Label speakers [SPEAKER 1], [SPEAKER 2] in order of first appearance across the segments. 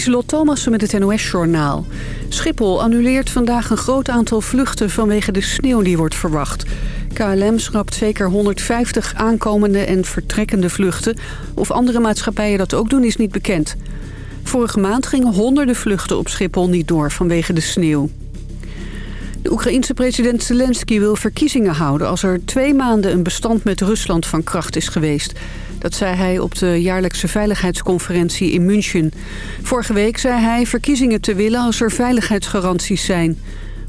[SPEAKER 1] Lieselot Thomassen met het NOS-journaal. Schiphol annuleert vandaag een groot aantal vluchten vanwege de sneeuw die wordt verwacht. KLM schrapt zeker 150 aankomende en vertrekkende vluchten. Of andere maatschappijen dat ook doen is niet bekend. Vorige maand gingen honderden vluchten op Schiphol niet door vanwege de sneeuw. De Oekraïense president Zelensky wil verkiezingen houden... als er twee maanden een bestand met Rusland van kracht is geweest. Dat zei hij op de jaarlijkse veiligheidsconferentie in München. Vorige week zei hij verkiezingen te willen als er veiligheidsgaranties zijn.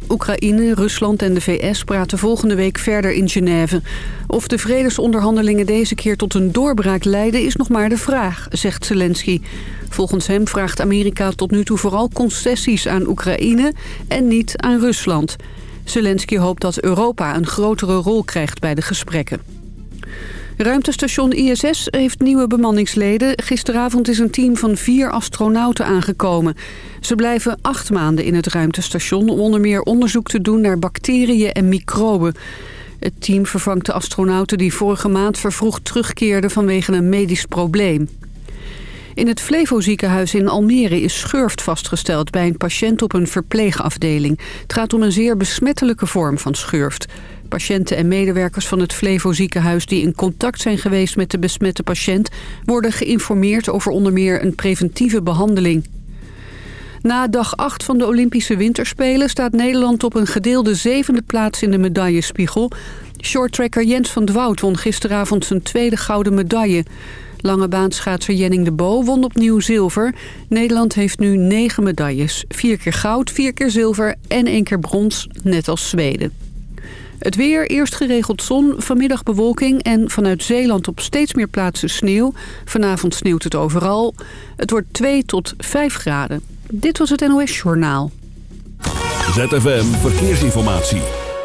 [SPEAKER 1] Oekraïne, Rusland en de VS praten volgende week verder in Genève. Of de vredesonderhandelingen deze keer tot een doorbraak leiden is nog maar de vraag, zegt Zelensky. Volgens hem vraagt Amerika tot nu toe vooral concessies aan Oekraïne en niet aan Rusland. Zelensky hoopt dat Europa een grotere rol krijgt bij de gesprekken. Ruimtestation ISS heeft nieuwe bemanningsleden. Gisteravond is een team van vier astronauten aangekomen. Ze blijven acht maanden in het ruimtestation... om onder meer onderzoek te doen naar bacteriën en microben. Het team vervangt de astronauten die vorige maand vervroegd terugkeerden... vanwege een medisch probleem. In het Flevo ziekenhuis in Almere is schurft vastgesteld bij een patiënt op een verpleegafdeling. Het gaat om een zeer besmettelijke vorm van schurft. Patiënten en medewerkers van het Flevo ziekenhuis die in contact zijn geweest met de besmette patiënt... worden geïnformeerd over onder meer een preventieve behandeling. Na dag 8 van de Olympische Winterspelen staat Nederland op een gedeelde zevende plaats in de medaillespiegel. Shorttracker Jens van Dwout won gisteravond zijn tweede gouden medaille. Lange baanschaatser Jenning de Bo won opnieuw zilver. Nederland heeft nu negen medailles. Vier keer goud, vier keer zilver en één keer brons, net als Zweden. Het weer, eerst geregeld zon, vanmiddag bewolking en vanuit Zeeland op steeds meer plaatsen sneeuw. Vanavond sneeuwt het overal. Het wordt 2 tot 5 graden. Dit was het NOS Journaal.
[SPEAKER 2] ZFM Verkeersinformatie.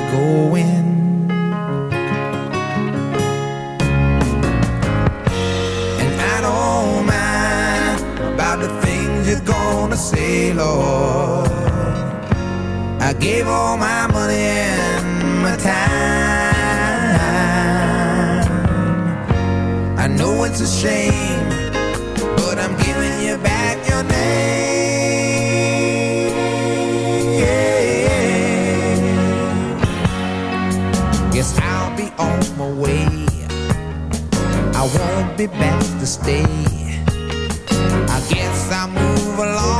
[SPEAKER 3] we're
[SPEAKER 4] going. And I don't mind about the things you're gonna say, Lord. I gave all my money and my time. I know it's a shame be back to stay. I guess I move along.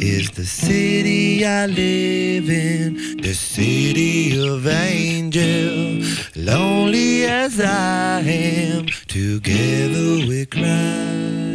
[SPEAKER 5] is the
[SPEAKER 6] city I live in, the city of angel. Lonely as I am, together we cry.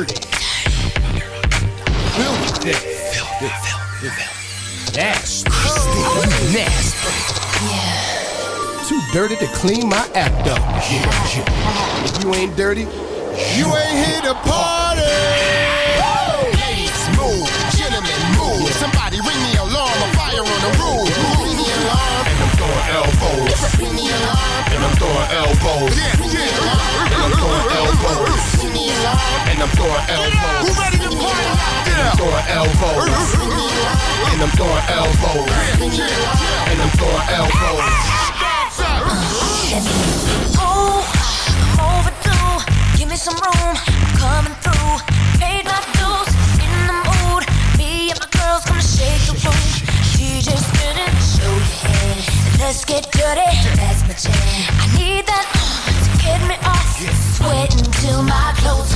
[SPEAKER 7] Dirty. Filthy. Nasty. Nasty. Too dirty to clean my act up. If you ain't dirty, you ain't here to party.
[SPEAKER 8] Ladies, move. Gentlemen, move. Somebody ring the alarm. A fire on the roof. Ring the alarm.
[SPEAKER 7] And I'm throwing elbows.
[SPEAKER 8] Ring the alarm.
[SPEAKER 7] And I'm throwing elbows.
[SPEAKER 8] Ring the alarm.
[SPEAKER 7] And I'm throwing elbows.
[SPEAKER 8] Ring the.
[SPEAKER 7] And I'm throwing elbows.
[SPEAKER 8] Who ready to party out there?
[SPEAKER 7] Throwing elbows. And I'm throwing elbows. And I'm throwing elbows.
[SPEAKER 9] Oh, overdue. Give me some room. I'm coming through. Paid my dues. In the mood. Me and my girls gonna shake the room. DJ spinning. Show your head. Let's get dirty. That's my jam. I need that to get me off. Sweating till my clothes come off.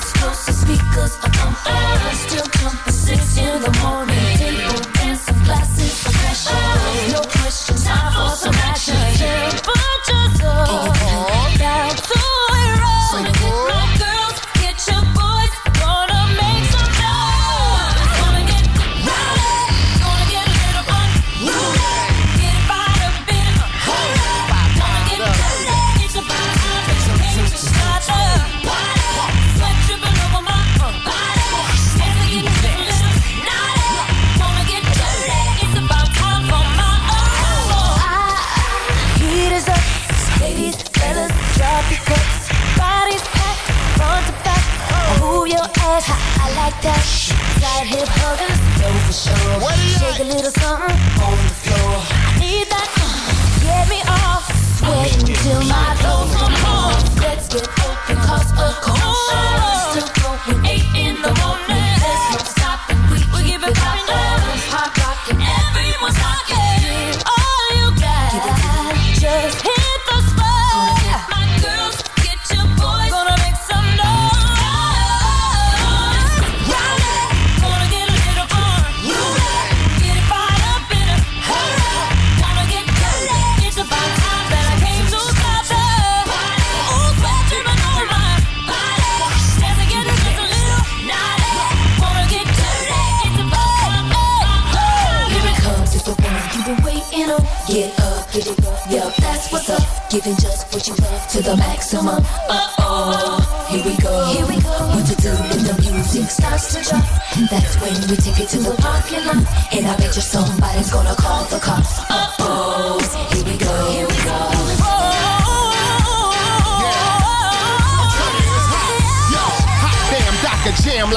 [SPEAKER 9] Explosive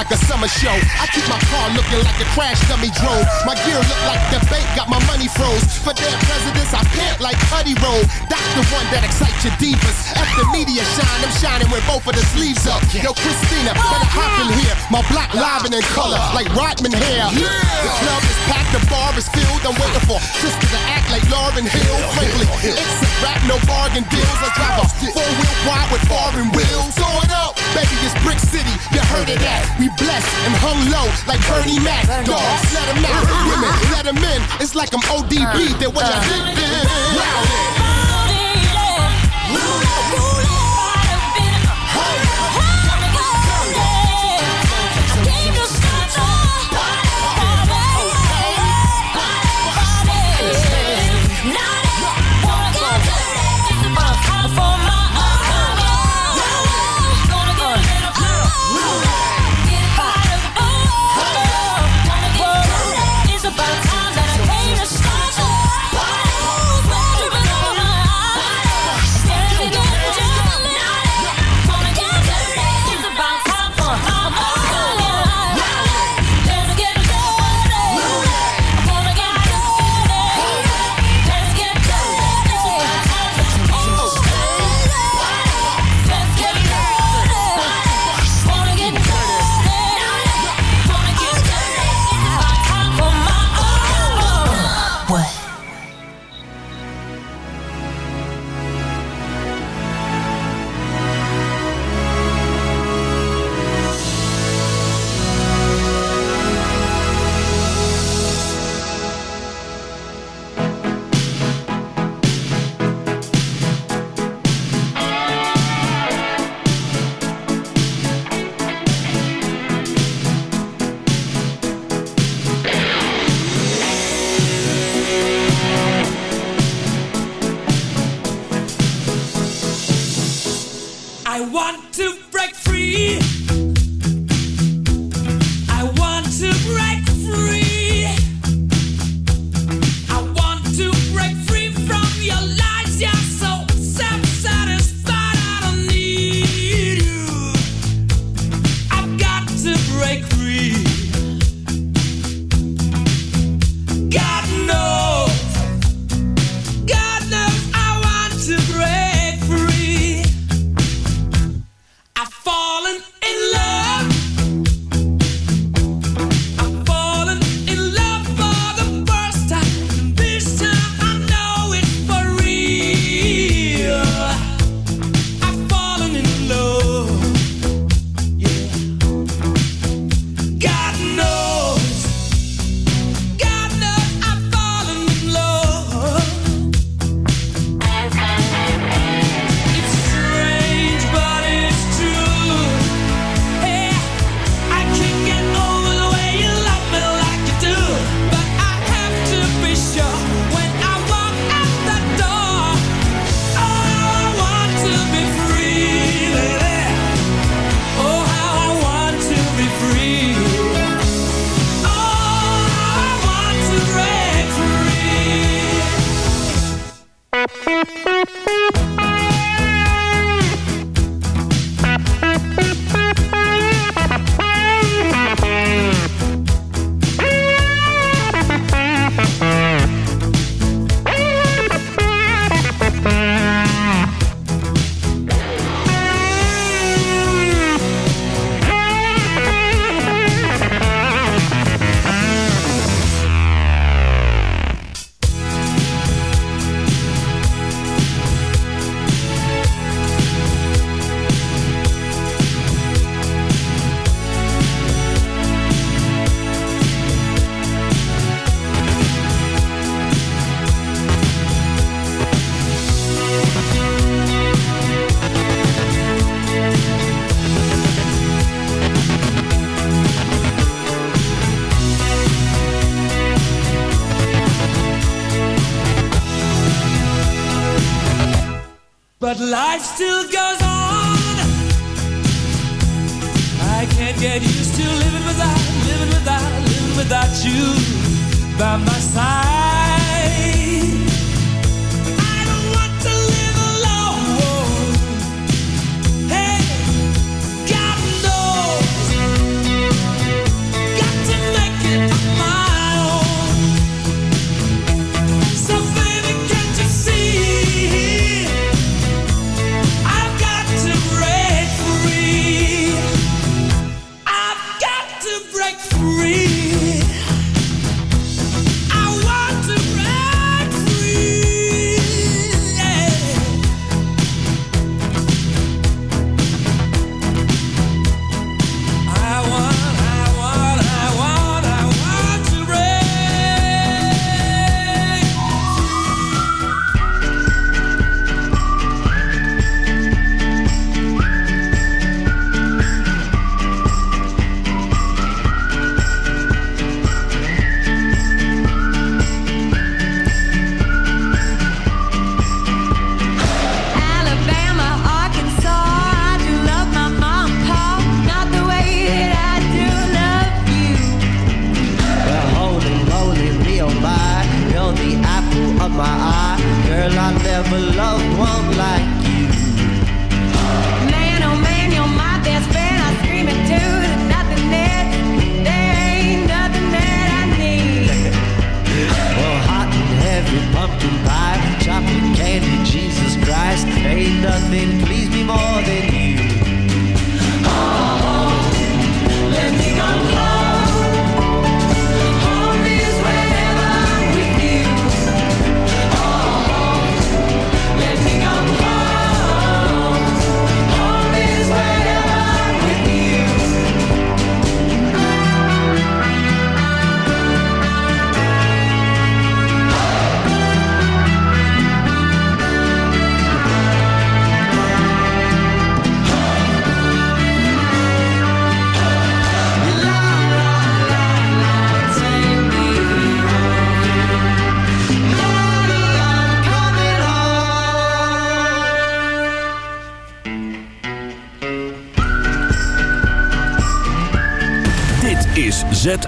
[SPEAKER 9] like a
[SPEAKER 8] summer show. I keep my car looking like a crash dummy drove. My gear look like the bank got my money froze. For their presidents, I pant like Putty Roll. That's the one that excites your divas. At the media shine, I'm shining with both of the sleeves up. Yo, Christina, oh, better hop in here. My black live and in color, like Rodman hair. The club is packed, the bar is filled. I'm waiting for sisters to act like Lauryn Hill. Frankly, it's a rap, no bargain deals. I drive a four-wheel wide with foreign wheels. Throw it up, baby, it's Brick City. You heard of that? We blessed and hung low like Bernie Mac. Dogs, let 'em out. Women, let 'em in. It's like I'm ODB. Uh, they what uh. I did then. Wow.